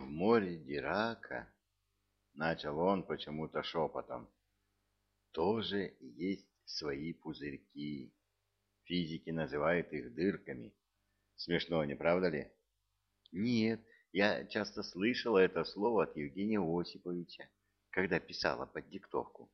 В море Дирака, начал он почему-то шепотом, тоже есть свои пузырьки. Физики называют их дырками. Смешно, не правда ли? Нет, я часто слышала это слово от Евгения Осиповича, когда писала под диктовку.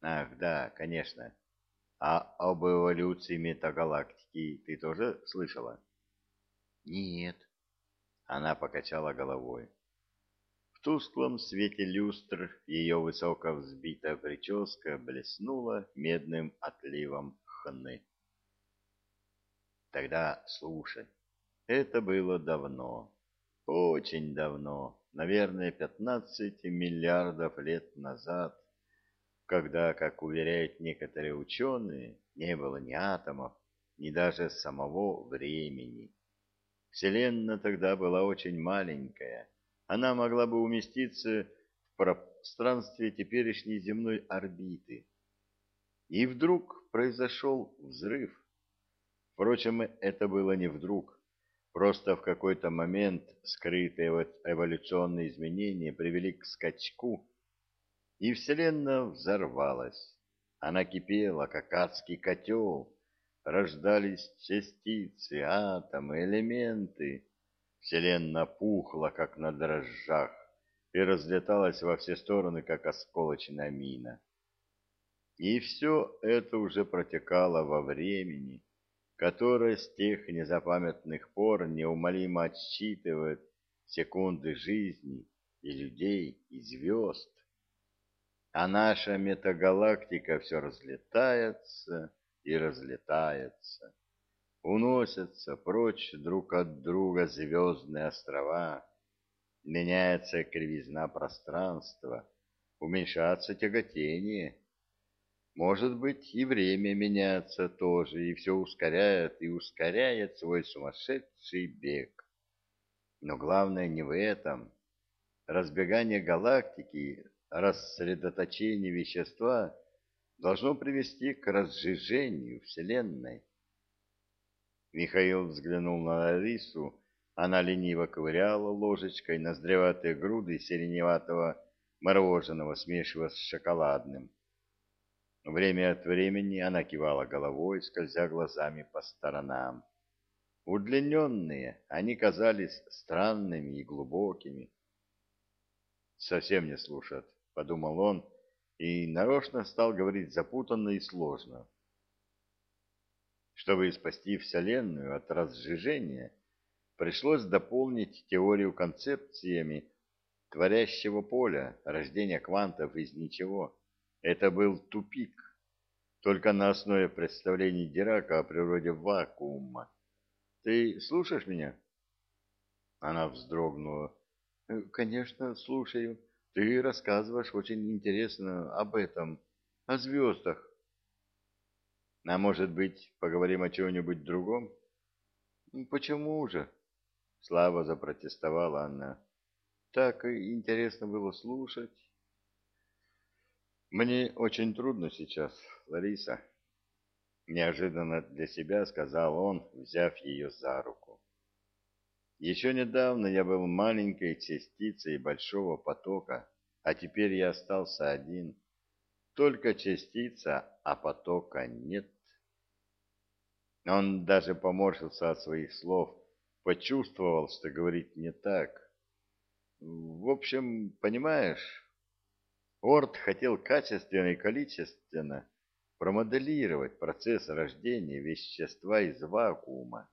Ах, да, конечно. А об эволюции метагалактики ты тоже слышала? Нет. Она покачала головой. В тусклом свете люстр ее высоко взбитая прическа блеснула медным отливом хны. Тогда слушай, это было давно, очень давно, наверное, пятнадцать миллиардов лет назад, когда, как уверяют некоторые ученые, не было ни атомов, ни даже самого времени. Вселенная тогда была очень маленькая. Она могла бы уместиться в пространстве теперешней земной орбиты. И вдруг произошел взрыв. Впрочем, это было не вдруг. Просто в какой-то момент скрытые эволюционные изменения привели к скачку, и Вселенная взорвалась. Она кипела, как адский котел, рождались частицы, атомы, элементы. Вселенная пухла, как на дрожжах, и разлеталась во все стороны, как осколочная мина. И все это уже протекало во времени, которое с тех незапамятных пор неумолимо отсчитывает секунды жизни и людей, и звезд. А наша метагалактика все разлетается и разлетается. Уносятся прочь друг от друга звездные острова, меняется кривизна пространства, уменьшается тяготение. Может быть, и время меняется тоже, и все ускоряет и ускоряет свой сумасшедший бег. Но главное не в этом. Разбегание галактики, рассредоточение вещества — должно привести к разжижению Вселенной. Михаил взглянул на Ларису, она лениво ковыряла ложечкой ноздреватые груды сиреневатого мороженого, смешивая с шоколадным. Время от времени она кивала головой, скользя глазами по сторонам. Удлиненные, они казались странными и глубокими. «Совсем не слушат», — подумал он, — и нарочно стал говорить запутанно и сложно. Чтобы спасти Вселенную от разжижения, пришлось дополнить теорию концепциями творящего поля, рождения квантов из ничего. Это был тупик, только на основе представлений Дирака о природе вакуума. Ты слушаешь меня? Она вздрогнула. Конечно, слушаю. Ты рассказываешь очень интересно об этом, о звездах. А может быть, поговорим о чем-нибудь другом? Почему же? Слава запротестовала она. Так интересно было слушать. Мне очень трудно сейчас, Лариса. Неожиданно для себя сказал он, взяв ее за руку. Еще недавно я был маленькой частицей большого потока, а теперь я остался один. Только частица, а потока нет. Он даже поморщился от своих слов, почувствовал, что говорит не так. В общем, понимаешь, Орд хотел качественно и количественно промоделировать процесс рождения вещества из вакуума.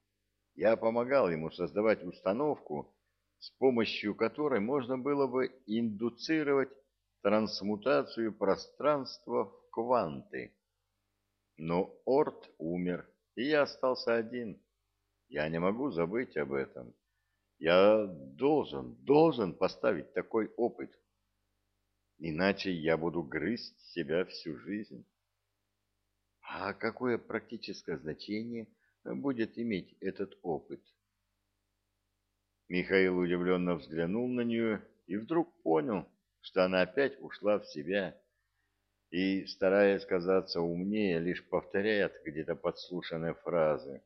Я помогал ему создавать установку, с помощью которой можно было бы индуцировать трансмутацию пространства в кванты. Но Орт умер, и я остался один. Я не могу забыть об этом. Я должен, должен поставить такой опыт. Иначе я буду грызть себя всю жизнь. А какое практическое значение – будет иметь этот опыт. Михаил удивленно взглянул на нее и вдруг понял, что она опять ушла в себя и, стараясь казаться умнее, лишь повторяет где-то подслушанные фразы.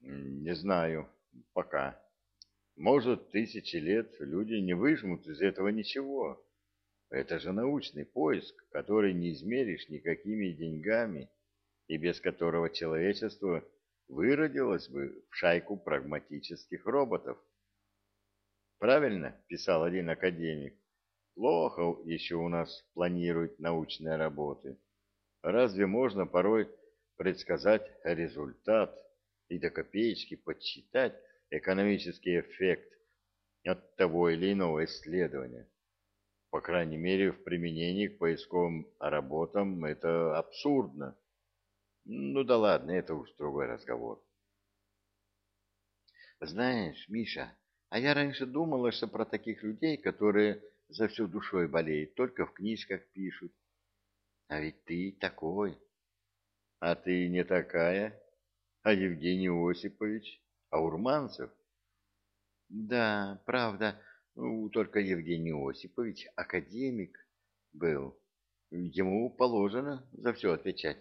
«Не знаю. Пока». Может, тысячи лет люди не выжмут из этого ничего. Это же научный поиск, который не измеришь никакими деньгами, и без которого человечество выродилось бы в шайку прагматических роботов. Правильно писал один академик. Плохо еще у нас планируют научные работы. Разве можно порой предсказать результат и до копеечки подсчитать экономический эффект от того или иного исследования? По крайней мере, в применении к поисковым работам это абсурдно. Ну да ладно, это уж другой разговор. Знаешь, Миша, а я раньше думала, что про таких людей, которые за всю душой болеют, только в книжках пишут. А ведь ты такой. А ты не такая. А Евгений Осипович? А Урманцев? Да, правда, ну, только Евгений Осипович академик был. Ему положено за все отвечать.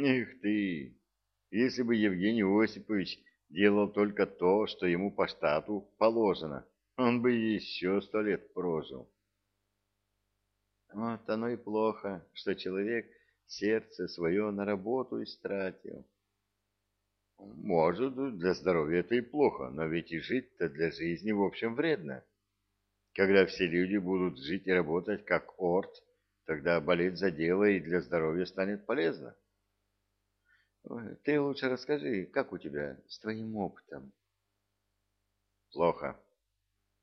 Эх ты! Если бы Евгений Осипович делал только то, что ему по штату положено, он бы еще сто лет прожил. Вот оно и плохо, что человек сердце свое на работу истратил. Может, для здоровья это и плохо, но ведь и жить-то для жизни в общем вредно. Когда все люди будут жить и работать как орд, тогда болеть за дело и для здоровья станет полезно. Ты лучше расскажи, как у тебя с твоим опытом? Плохо.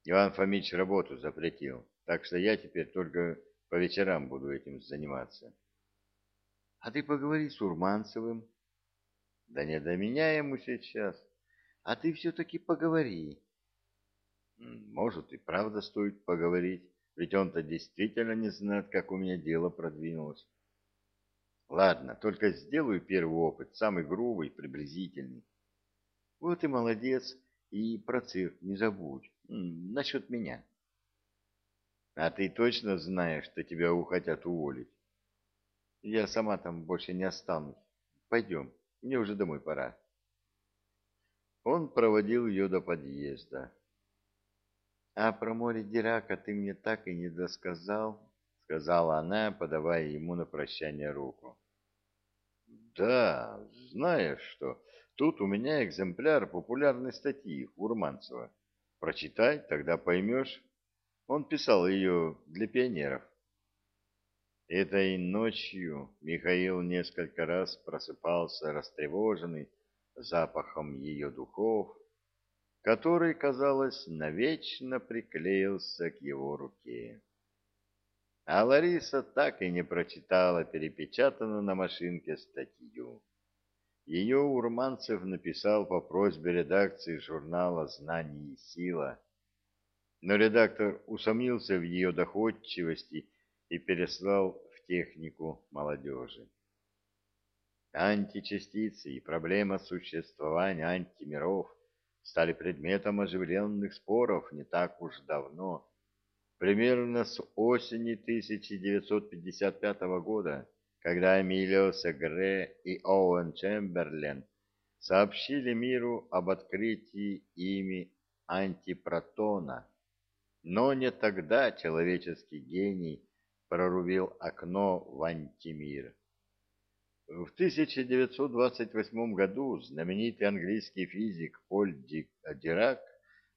Иван Фомич работу запретил, так что я теперь только по вечерам буду этим заниматься. А ты поговори с Урманцевым. Да не до меня ему сейчас. А ты все-таки поговори. Может, и правда стоит поговорить, ведь он-то действительно не знает, как у меня дело продвинулось. Ладно, только сделаю первый опыт, самый грубый, приблизительный. Вот и молодец, и про цирк не забудь, насчет меня. А ты точно знаешь, что тебя хотят уволить? Я сама там больше не останусь. Пойдем, мне уже домой пора. Он проводил ее до подъезда. — А про море Дирака ты мне так и не досказал, — сказала она, подавая ему на прощание руку. — Да, знаешь что, тут у меня экземпляр популярной статьи Урманцева. Прочитай, тогда поймешь. Он писал ее для пионеров. Этой ночью Михаил несколько раз просыпался растревоженный запахом ее духов, который, казалось, навечно приклеился к его руке. А Лариса так и не прочитала перепечатанную на машинке статью. Ее Урманцев написал по просьбе редакции журнала «Знание и сила». Но редактор усомнился в ее доходчивости и переслал в технику молодежи. Античастицы и проблема существования антимиров стали предметом оживленных споров не так уж давно, примерно с осени 1955 года, когда Эмилио Сегре и Оуэн Чемберлен сообщили миру об открытии ими антипротона. Но не тогда человеческий гений прорубил окно в антимир. В 1928 году знаменитый английский физик Поль Дирак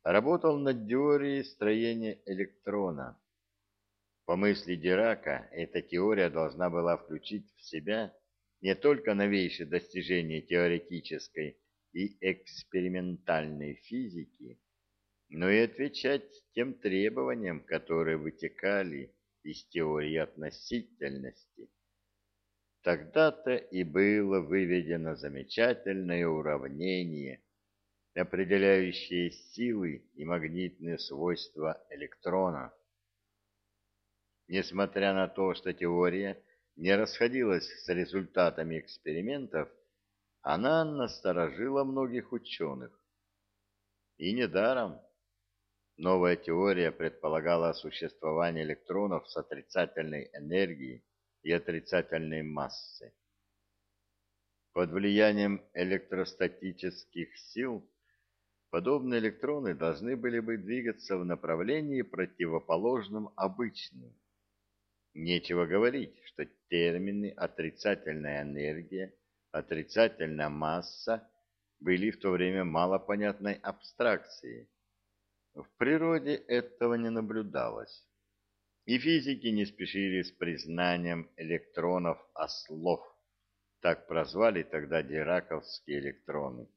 работал над теорией строения электрона. По мысли Дирака, эта теория должна была включить в себя не только новейшие достижения теоретической и экспериментальной физики, но и отвечать тем требованиям, которые вытекали из теории относительности. Тогда-то и было выведено замечательное уравнение, определяющее силы и магнитные свойства электрона. Несмотря на то, что теория не расходилась с результатами экспериментов, она насторожила многих ученых. И недаром. Новая теория предполагала существование электронов с отрицательной энергией и отрицательной массы. Под влиянием электростатических сил подобные электроны должны были бы двигаться в направлении противоположном обычным. Нечего говорить, что термины «отрицательная энергия», «отрицательная масса» были в то время малопонятной абстракцией. В природе этого не наблюдалось. И физики не спешили с признанием электронов-ослов. Так прозвали тогда дираковские электроны.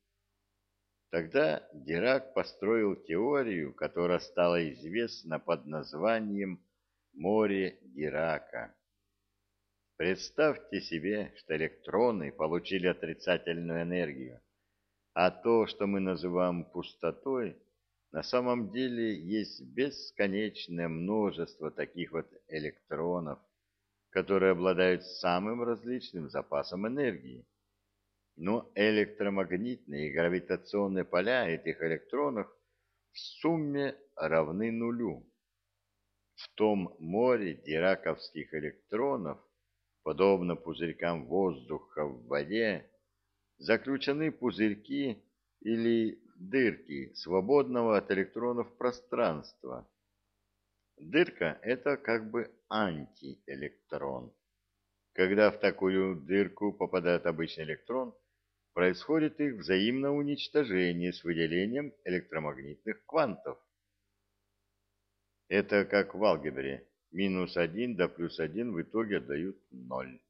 Тогда Дирак построил теорию, которая стала известна под названием «море Дирака». Представьте себе, что электроны получили отрицательную энергию, а то, что мы называем пустотой, на самом деле есть бесконечное множество таких вот электронов, которые обладают самым различным запасом энергии. Но электромагнитные и гравитационные поля этих электронов в сумме равны нулю. В том море дираковских электронов, подобно пузырькам воздуха в воде, заключены пузырьки или дырки свободного от электронов пространства. Дырка – это как бы антиэлектрон. Когда в такую дырку попадает обычный электрон, происходит их взаимное уничтожение с выделением электромагнитных квантов. Это как в алгебре. Минус 1 до плюс 1 в итоге дают 0.